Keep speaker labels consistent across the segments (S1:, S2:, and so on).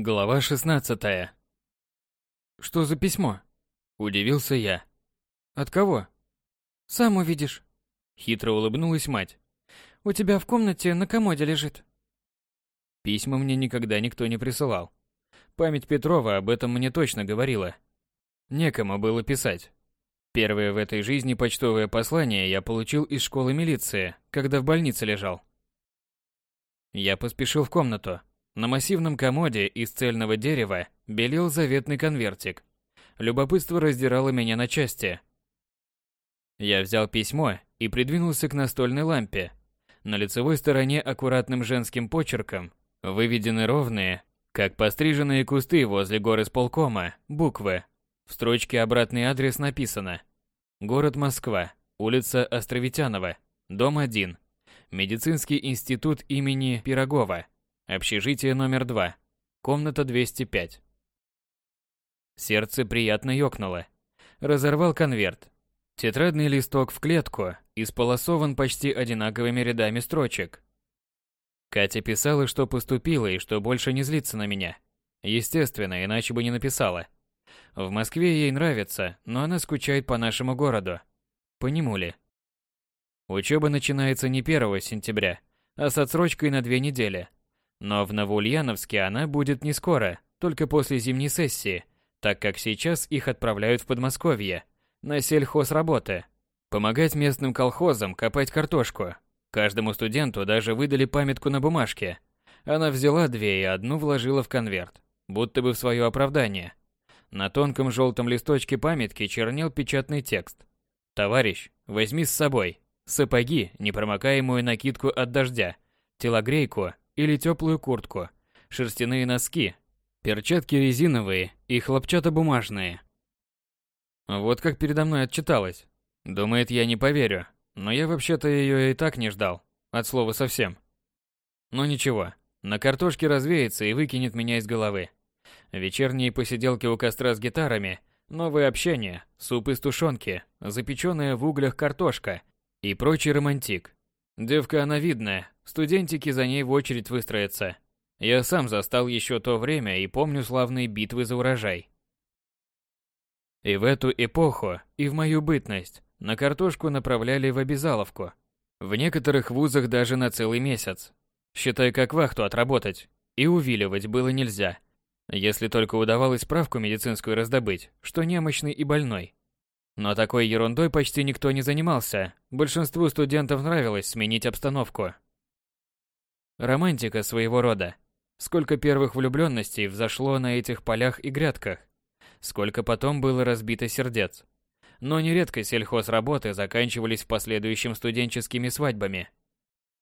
S1: Глава 16. Что за письмо? Удивился я. От кого?
S2: Сам увидишь.
S1: Хитро улыбнулась мать.
S2: У тебя в комнате на комоде лежит.
S1: Письма мне никогда никто не присылал. Память Петрова об этом мне точно говорила. Некому было писать. Первое в этой жизни почтовое послание я получил из школы милиции, когда в больнице лежал. Я поспешил в комнату. На массивном комоде из цельного дерева белел заветный конвертик. Любопытство раздирало меня на части. Я взял письмо и придвинулся к настольной лампе. На лицевой стороне аккуратным женским почерком выведены ровные, как постриженные кусты возле горы сполкома, буквы. В строчке обратный адрес написано Город Москва, улица Островитянова, дом 1, Медицинский институт имени Пирогова, Общежитие номер два. Комната 205. Сердце приятно ёкнуло. Разорвал конверт. Тетрадный листок в клетку, исполосован почти одинаковыми рядами строчек. Катя писала, что поступила и что больше не злится на меня. Естественно, иначе бы не написала. В Москве ей нравится, но она скучает по нашему городу. По нему ли? Учеба начинается не 1 сентября, а с отсрочкой на две недели – но в Новоульяновске она будет не скоро, только после зимней сессии, так как сейчас их отправляют в Подмосковье на сельхозработы, помогать местным колхозам копать картошку. Каждому студенту даже выдали памятку на бумажке. Она взяла две и одну вложила в конверт, будто бы в свое оправдание. На тонком желтом листочке памятки чернел печатный текст. «Товарищ, возьми с собой сапоги, непромокаемую накидку от дождя, телогрейку или теплую куртку, шерстяные носки, перчатки резиновые и хлопчатобумажные. Вот как передо мной отчиталась. Думает, я не поверю, но я вообще-то ее и так не ждал, от слова совсем. Но ничего, на картошке развеется и выкинет меня из головы. Вечерние посиделки у костра с гитарами, новое общение, суп из тушенки, запеченная в углях картошка и прочий романтик. Девка она видная, студентики за ней в очередь выстроятся. Я сам застал еще то время и помню славные битвы за урожай. И в эту эпоху, и в мою бытность, на картошку направляли в обязаловку. В некоторых вузах даже на целый месяц. Считай, как вахту отработать. И увиливать было нельзя. Если только удавалось справку медицинскую раздобыть, что немощный и больной. Но такой ерундой почти никто не занимался. Большинству студентов нравилось сменить обстановку. Романтика своего рода. Сколько первых влюбленностей взошло на этих полях и грядках. Сколько потом было разбито сердец. Но нередко сельхозработы заканчивались в последующем студенческими свадьбами.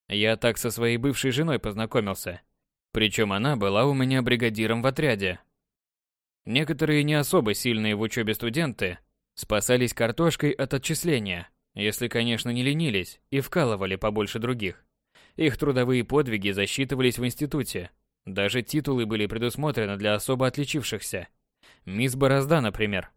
S1: Я так со своей бывшей женой познакомился. Причем она была у меня бригадиром в отряде. Некоторые не особо сильные в учебе студенты Спасались картошкой от отчисления, если, конечно, не ленились и вкалывали побольше других. Их трудовые подвиги засчитывались в институте. Даже титулы были предусмотрены для особо отличившихся. Мисс Борозда, например.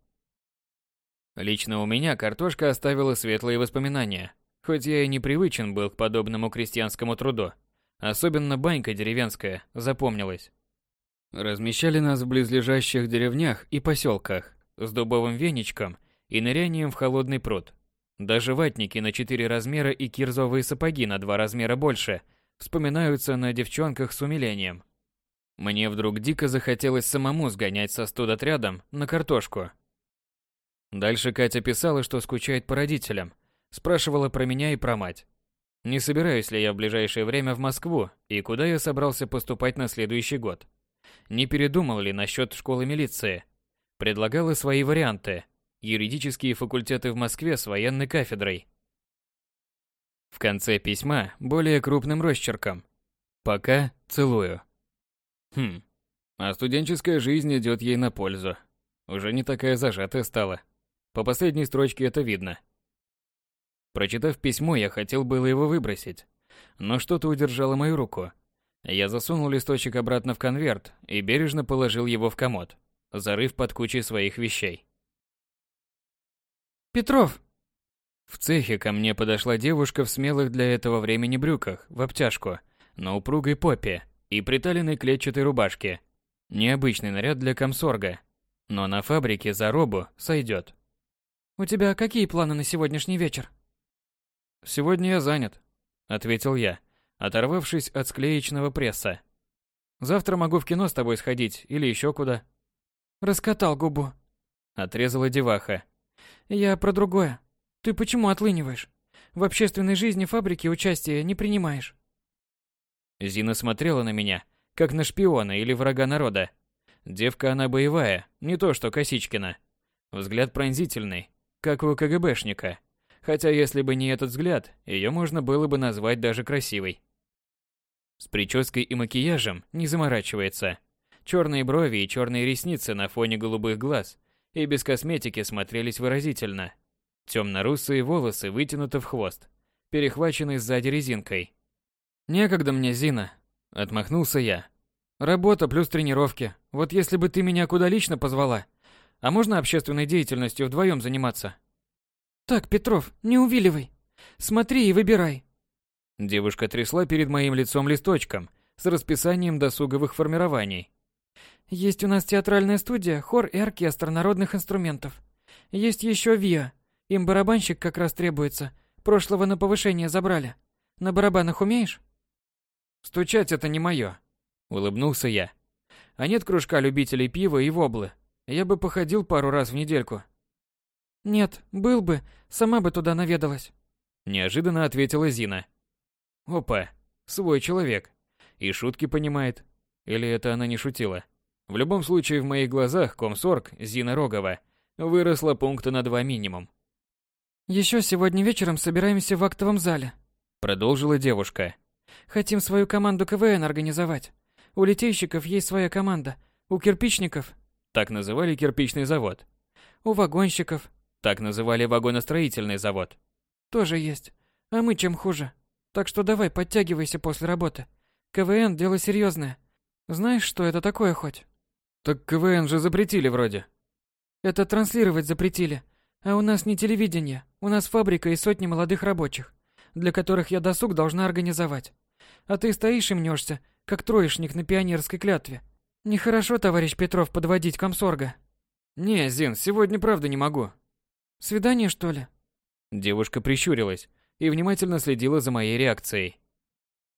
S1: Лично у меня картошка оставила светлые воспоминания, хоть я и не привычен был к подобному крестьянскому труду. Особенно банька деревенская запомнилась. Размещали нас в близлежащих деревнях и поселках с дубовым веничком – и нырянием в холодный пруд. Даже ватники на 4 размера и кирзовые сапоги на 2 размера больше вспоминаются на девчонках с умилением. Мне вдруг дико захотелось самому сгонять со студотрядом на картошку. Дальше Катя писала, что скучает по родителям, спрашивала про меня и про мать. Не собираюсь ли я в ближайшее время в Москву и куда я собрался поступать на следующий год. Не передумал ли насчет школы милиции. Предлагала свои варианты, юридические факультеты в Москве с военной кафедрой. В конце письма более крупным росчерком. Пока целую. Хм. А студенческая жизнь идет ей на пользу. Уже не такая зажатая стала. По последней строчке это видно. Прочитав письмо, я хотел было его выбросить, но что-то удержало мою руку. Я засунул листочек обратно в конверт и бережно положил его в комод, зарыв под кучей своих вещей.
S2: Петров!»
S1: В цехе ко мне подошла девушка в смелых для этого времени брюках, в обтяжку, на упругой попе и приталенной клетчатой рубашке. Необычный наряд для комсорга, но на фабрике за робу сойдет.
S2: «У тебя какие планы на сегодняшний вечер?»
S1: «Сегодня я занят», — ответил я, оторвавшись от склеечного пресса. «Завтра могу в кино с тобой сходить или еще куда».
S2: «Раскатал губу», — отрезала деваха. «Я про другое. Ты почему отлыниваешь? В общественной жизни фабрики участия не принимаешь».
S1: Зина смотрела на меня, как на шпиона или врага народа. Девка она боевая, не то что Косичкина. Взгляд пронзительный, как у КГБшника. Хотя если бы не этот взгляд, ее можно было бы назвать даже красивой. С прической и макияжем не заморачивается. Черные брови и черные ресницы на фоне голубых глаз и без косметики смотрелись выразительно. Темно-русые волосы вытянуты в хвост, перехвачены сзади резинкой. «Некогда мне, Зина», — отмахнулся я. «Работа плюс тренировки. Вот если бы ты меня куда лично позвала. А можно общественной деятельностью вдвоем заниматься?»
S2: «Так, Петров, не увиливай. Смотри и выбирай».
S1: Девушка трясла перед моим лицом листочком с расписанием досуговых формирований.
S2: «Есть у нас театральная студия, хор и оркестр народных инструментов. Есть еще ВИА. Им барабанщик как раз требуется. Прошлого на повышение забрали. На барабанах умеешь?»
S1: «Стучать это не мое», — улыбнулся я. «А нет кружка любителей пива и воблы. Я бы походил пару раз в недельку,
S2: «Нет, был бы, сама бы туда наведалась», –
S1: неожиданно ответила Зина. «Опа, свой человек. И шутки понимает. Или это она не шутила? В любом случае, в моих глазах комсорг Зина Рогова выросла пункта на два минимум».
S2: «Еще сегодня вечером собираемся в актовом зале», –
S1: продолжила девушка.
S2: «Хотим свою команду КВН организовать. У литейщиков есть своя команда, у кирпичников...»
S1: Так называли кирпичный завод.
S2: «У вагонщиков,
S1: так называли вагоностроительный завод.
S2: Тоже есть. А мы чем хуже? Так что давай, подтягивайся после работы. КВН – дело серьезное. Знаешь, что это такое хоть?
S1: Так КВН же запретили вроде.
S2: Это транслировать запретили. А у нас не телевидение. У нас фабрика и сотни молодых рабочих, для которых я досуг должна организовать. А ты стоишь и мнешься, как троечник на пионерской клятве. Нехорошо, товарищ Петров, подводить комсорга.
S1: Не, Зин, сегодня правда не могу.
S2: Свидание, что ли?
S1: Девушка прищурилась и внимательно следила за моей реакцией.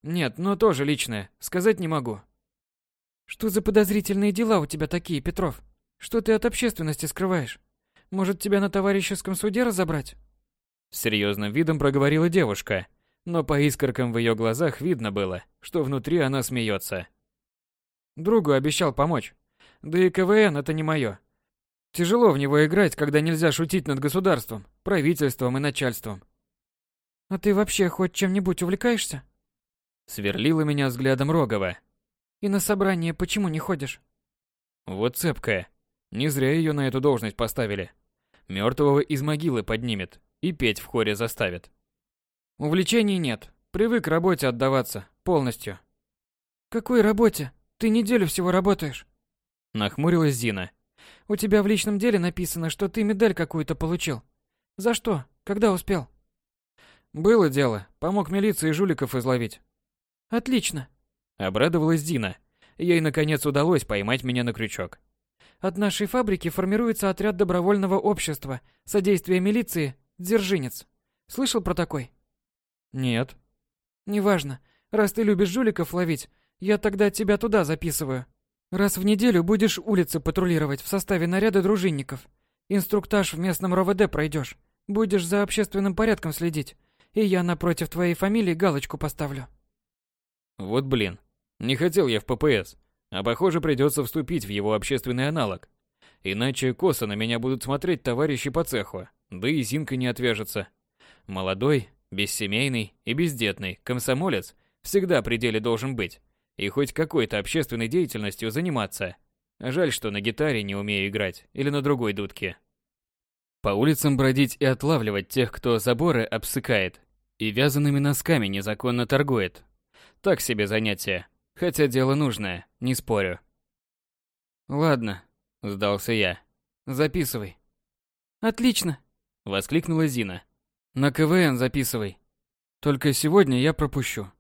S1: Нет, но тоже личное, сказать не могу.
S2: Что за подозрительные дела у тебя такие, Петров? Что ты от общественности скрываешь? Может, тебя на товарищеском суде разобрать?
S1: С серьезным видом проговорила девушка, но по искоркам в ее глазах видно было, что внутри она смеется. Другу обещал помочь. Да и КВН это не мое. Тяжело в него играть, когда нельзя шутить над государством, правительством и начальством.
S2: А ты вообще хоть чем-нибудь увлекаешься?
S1: Сверлила меня взглядом Рогова.
S2: И на собрание почему не ходишь?
S1: Вот цепкая. Не зря ее на эту должность поставили. Мертвого из могилы поднимет и петь в хоре заставит. Увлечений нет. Привык работе отдаваться полностью.
S2: Какой работе? Ты неделю всего работаешь.
S1: Нахмурилась Зина.
S2: У тебя в личном деле написано, что ты медаль какую-то получил. За что? Когда успел?
S1: Было дело. Помог милиции жуликов изловить.
S2: Отлично.
S1: Обрадовалась Дина. Ей наконец удалось поймать меня на крючок.
S2: От нашей фабрики формируется отряд добровольного общества содействия милиции «Дзержинец». Слышал про такой?
S1: Нет.
S2: Неважно. Раз ты любишь жуликов ловить, я тогда тебя туда записываю. Раз в неделю будешь улицы патрулировать в составе наряда дружинников. Инструктаж в местном РОВД пройдешь. Будешь за общественным порядком следить. И я напротив твоей фамилии галочку поставлю.
S1: Вот блин. Не хотел я в ППС. А похоже, придется вступить в его общественный аналог. Иначе косо на меня будут смотреть товарищи по цеху. Да и Зинка не отвяжется. Молодой, бессемейный и бездетный комсомолец всегда при деле должен быть и хоть какой-то общественной деятельностью заниматься. Жаль, что на гитаре не умею играть или на другой дудке. По улицам бродить и отлавливать тех, кто заборы обсыкает и вязаными носками незаконно торгует. Так себе занятие, хотя дело нужное, не спорю. Ладно, сдался я. Записывай.
S2: Отлично,
S1: воскликнула Зина. На КВН записывай. Только сегодня я пропущу.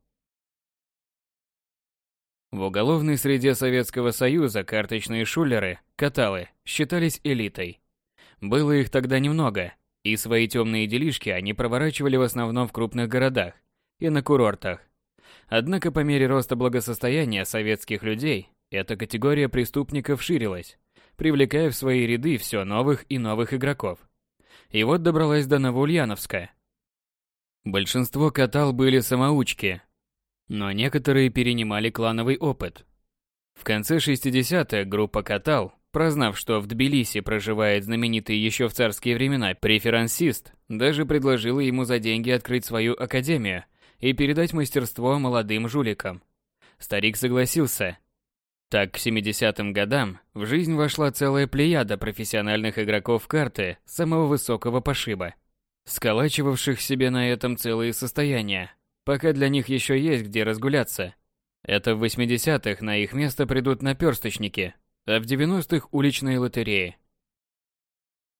S1: В уголовной среде Советского Союза карточные шулеры, каталы, считались элитой. Было их тогда немного, и свои темные делишки они проворачивали в основном в крупных городах и на курортах. Однако по мере роста благосостояния советских людей, эта категория преступников ширилась, привлекая в свои ряды все новых и новых игроков. И вот добралась до Новоульяновска. Большинство катал были самоучки, но некоторые перенимали клановый опыт. В конце 60-х группа катал, прознав, что в Тбилиси проживает знаменитый еще в царские времена преферансист, даже предложила ему за деньги открыть свою академию и передать мастерство молодым жуликам. Старик согласился, так, к 70-м годам в жизнь вошла целая плеяда профессиональных игроков карты самого высокого пошиба, сколачивавших себе на этом целые состояния, пока для них еще есть где разгуляться. Это в 80-х на их место придут наперсточники, а в 90-х уличные лотереи.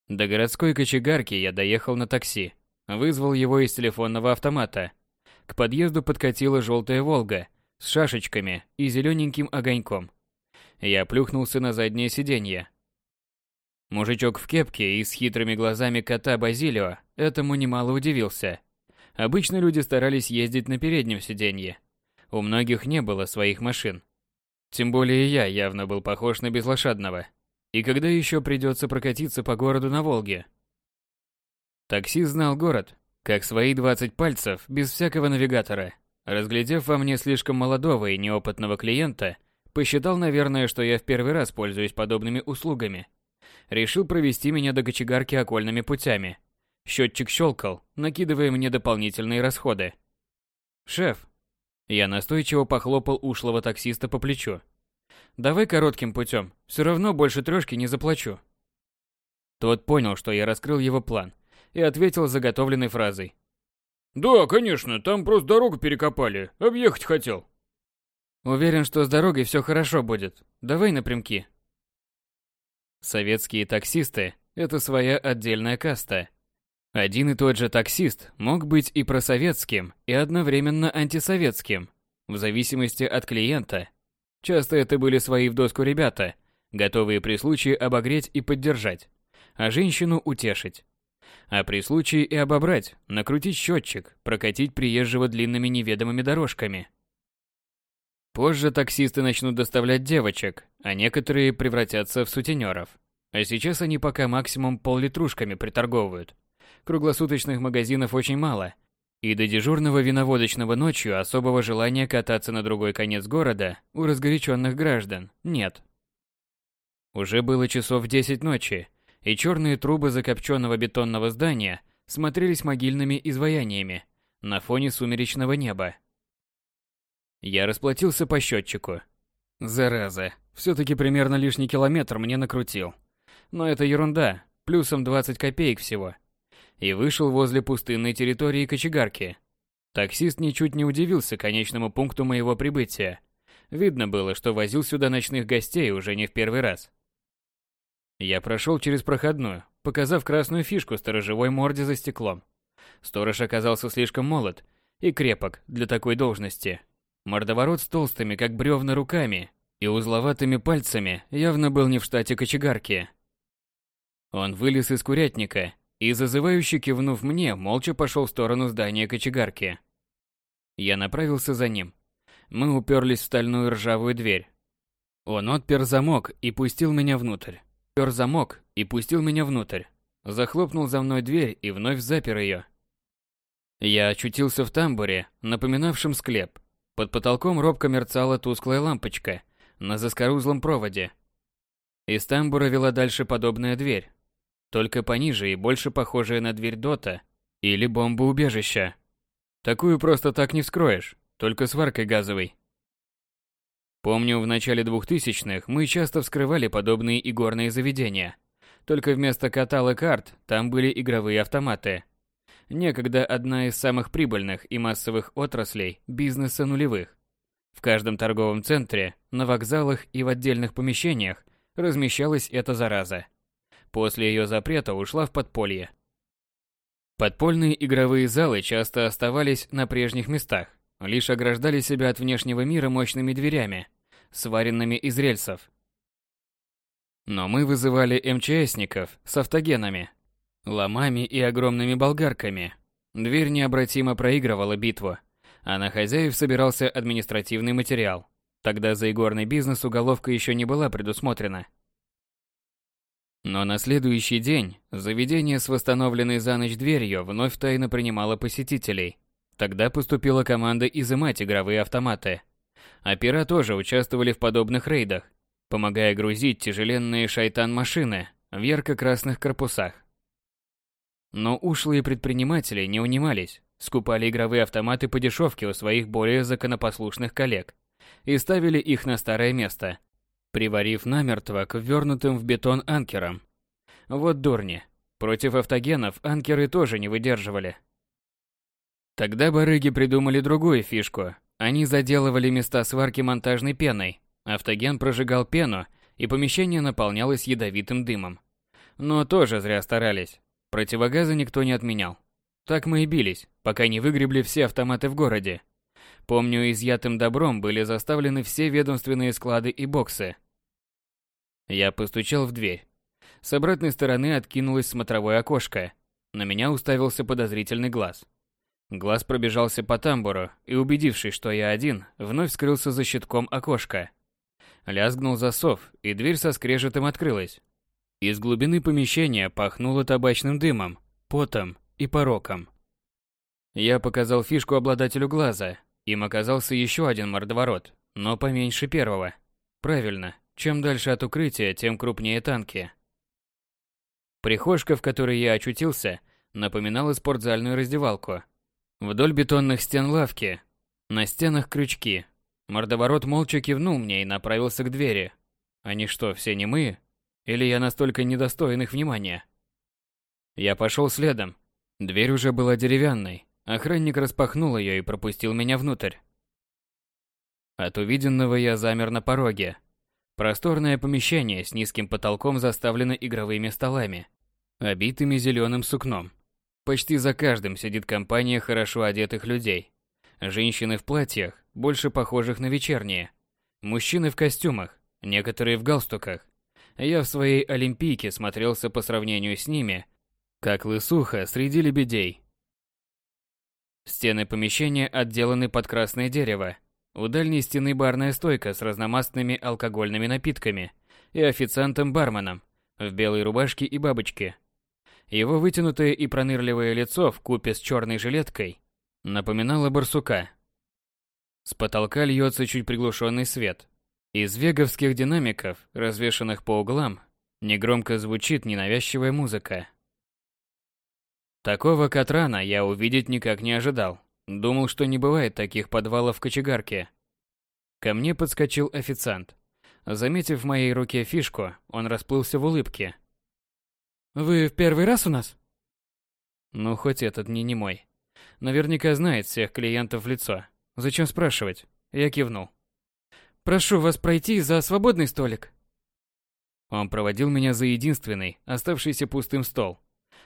S1: До городской кочегарки я доехал на такси, вызвал его из телефонного автомата. К подъезду подкатила желтая «Волга» с шашечками и зелененьким огоньком. Я плюхнулся на заднее сиденье. Мужичок в кепке и с хитрыми глазами кота Базилио этому немало удивился. Обычно люди старались ездить на переднем сиденье. У многих не было своих машин. Тем более я явно был похож на безлошадного. И когда еще придется прокатиться по городу на Волге? Таксист знал город, как свои 20 пальцев, без всякого навигатора. Разглядев во мне слишком молодого и неопытного клиента, Посчитал, наверное, что я в первый раз пользуюсь подобными услугами. Решил провести меня до кочегарки окольными путями. Счетчик щелкал, накидывая мне дополнительные расходы. «Шеф!» Я настойчиво похлопал ушлого таксиста по плечу. «Давай коротким путем, все равно больше трешки не заплачу». Тот понял, что я раскрыл его план, и ответил заготовленной фразой. «Да, конечно, там просто дорогу перекопали, объехать хотел». Уверен, что с дорогой все хорошо будет. Давай напрямки. Советские таксисты – это своя отдельная каста. Один и тот же таксист мог быть и просоветским, и одновременно антисоветским, в зависимости от клиента. Часто это были свои в доску ребята, готовые при случае обогреть и поддержать, а женщину утешить. А при случае и обобрать, накрутить счетчик, прокатить приезжего длинными неведомыми дорожками – Позже таксисты начнут доставлять девочек, а некоторые превратятся в сутенеров. А сейчас они пока максимум пол-литрушками приторговывают. Круглосуточных магазинов очень мало, и до дежурного виноводочного ночью особого желания кататься на другой конец города у разгоряченных граждан нет. Уже было часов 10 ночи, и черные трубы закопченного бетонного здания смотрелись могильными изваяниями на фоне сумеречного неба. Я расплатился по счетчику. Зараза, все-таки примерно лишний километр мне накрутил. Но это ерунда, плюсом 20 копеек всего. И вышел возле пустынной территории кочегарки. Таксист ничуть не удивился конечному пункту моего прибытия. Видно было, что возил сюда ночных гостей уже не в первый раз. Я прошел через проходную, показав красную фишку сторожевой морде за стеклом. Сторож оказался слишком молод и крепок для такой должности. Мордоворот с толстыми, как бревна, руками и узловатыми пальцами явно был не в штате кочегарки. Он вылез из курятника и, зазывающе кивнув мне, молча пошел в сторону здания кочегарки. Я направился за ним. Мы уперлись в стальную ржавую дверь. Он отпер замок и пустил меня внутрь. Пер замок и пустил меня внутрь. Захлопнул за мной дверь и вновь запер ее. Я очутился в тамбуре, напоминавшем склеп. Под потолком робко мерцала тусклая лампочка на заскорузлом проводе. Из тамбура вела дальше подобная дверь, только пониже и больше похожая на дверь Дота или бомбоубежища. Такую просто так не вскроешь, только сваркой газовой. Помню, в начале 2000-х мы часто вскрывали подобные игорные заведения. Только вместо каталог карт там были игровые автоматы – некогда одна из самых прибыльных и массовых отраслей бизнеса нулевых. В каждом торговом центре, на вокзалах и в отдельных помещениях размещалась эта зараза. После ее запрета ушла в подполье. Подпольные игровые залы часто оставались на прежних местах, лишь ограждали себя от внешнего мира мощными дверями, сваренными из рельсов. Но мы вызывали МЧСников с автогенами, ломами и огромными болгарками. Дверь необратимо проигрывала битву, а на хозяев собирался административный материал. Тогда за игорный бизнес уголовка еще не была предусмотрена. Но на следующий день заведение с восстановленной за ночь дверью вновь тайно принимало посетителей. Тогда поступила команда изымать игровые автоматы. Опера тоже участвовали в подобных рейдах, помогая грузить тяжеленные шайтан-машины в ярко-красных корпусах. Но ушлые предприниматели не унимались, скупали игровые автоматы по дешевке у своих более законопослушных коллег и ставили их на старое место, приварив намертво к ввернутым в бетон анкерам. Вот дурни. Против автогенов анкеры тоже не выдерживали. Тогда барыги придумали другую фишку. Они заделывали места сварки монтажной пеной. Автоген прожигал пену, и помещение наполнялось ядовитым дымом. Но тоже зря старались. Противогазы никто не отменял. Так мы и бились, пока не выгребли все автоматы в городе. Помню, изъятым добром были заставлены все ведомственные склады и боксы. Я постучал в дверь. С обратной стороны откинулось смотровое окошко. На меня уставился подозрительный глаз. Глаз пробежался по тамбуру и, убедившись, что я один, вновь скрылся за щитком окошка. Лязгнул засов, и дверь со скрежетом открылась. Из глубины помещения пахнуло табачным дымом, потом и пороком. Я показал фишку обладателю глаза. Им оказался еще один мордоворот, но поменьше первого. Правильно, чем дальше от укрытия, тем крупнее танки. Прихожка, в которой я очутился, напоминала спортзальную раздевалку. Вдоль бетонных стен лавки, на стенах крючки. Мордоворот молча кивнул мне и направился к двери. Они что, все немые? Или я настолько недостоин их внимания? Я пошел следом. Дверь уже была деревянной. Охранник распахнул ее и пропустил меня внутрь. От увиденного я замер на пороге. Просторное помещение с низким потолком заставлено игровыми столами, обитыми зеленым сукном. Почти за каждым сидит компания хорошо одетых людей. Женщины в платьях, больше похожих на вечерние. Мужчины в костюмах, некоторые в галстуках. Я в своей олимпийке смотрелся по сравнению с ними, как лысуха среди лебедей. Стены помещения отделаны под красное дерево. У дальней стены барная стойка с разномастными алкогольными напитками и официантом-барменом в белой рубашке и бабочке. Его вытянутое и пронырливое лицо в купе с черной жилеткой напоминало барсука. С потолка льется чуть приглушенный свет, из веговских динамиков, развешанных по углам, негромко звучит ненавязчивая музыка. Такого Катрана я увидеть никак не ожидал. Думал, что не бывает таких подвалов в кочегарке. Ко мне подскочил официант. Заметив в моей руке фишку, он расплылся в улыбке.
S2: «Вы в первый раз у нас?»
S1: Ну, хоть этот не немой. Наверняка знает всех клиентов в лицо. Зачем спрашивать? Я кивнул.
S2: Прошу вас пройти за свободный столик.
S1: Он проводил меня за единственный, оставшийся пустым стол.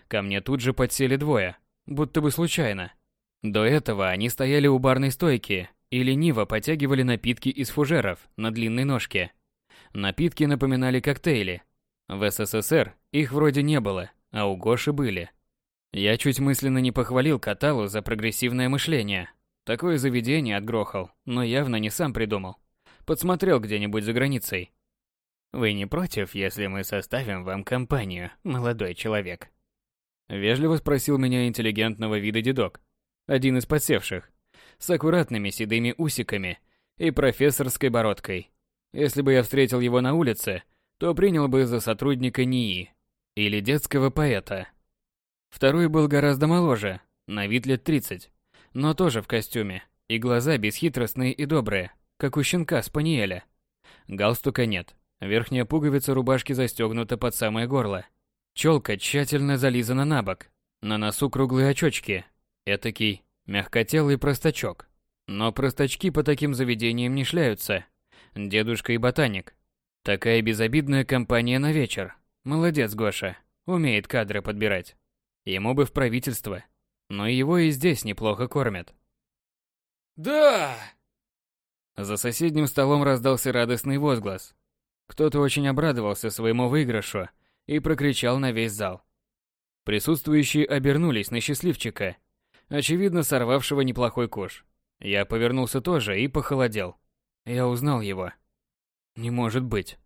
S1: Ко мне тут же подсели двое, будто бы случайно. До этого они стояли у барной стойки и лениво потягивали напитки из фужеров на длинной ножке. Напитки напоминали коктейли. В СССР их вроде не было, а у Гоши были. Я чуть мысленно не похвалил Каталу за прогрессивное мышление. Такое заведение отгрохал, но явно не сам придумал. Подсмотрел где-нибудь за границей. Вы не против, если мы составим вам компанию, молодой человек? Вежливо спросил меня интеллигентного вида дедок, один из подсевших, с аккуратными седыми усиками и профессорской бородкой. Если бы я встретил его на улице, то принял бы за сотрудника НИИ или детского поэта. Второй был гораздо моложе, на вид лет 30, но тоже в костюме, и глаза бесхитростные и добрые, как у щенка Спаниеля. Галстука нет. Верхняя пуговица рубашки застегнута под самое горло. Челка тщательно зализана на бок. На носу круглые очечки. Этакий мягкотелый простачок. Но простачки по таким заведениям не шляются. Дедушка и ботаник. Такая безобидная компания на вечер. Молодец, Гоша. Умеет кадры подбирать. Ему бы в правительство. Но его и здесь неплохо кормят.
S2: «Да!»
S1: За соседним столом раздался радостный возглас. Кто-то очень обрадовался своему выигрышу и прокричал на весь зал. Присутствующие обернулись на счастливчика, очевидно сорвавшего неплохой куш. Я повернулся тоже и похолодел. Я узнал его. Не может быть.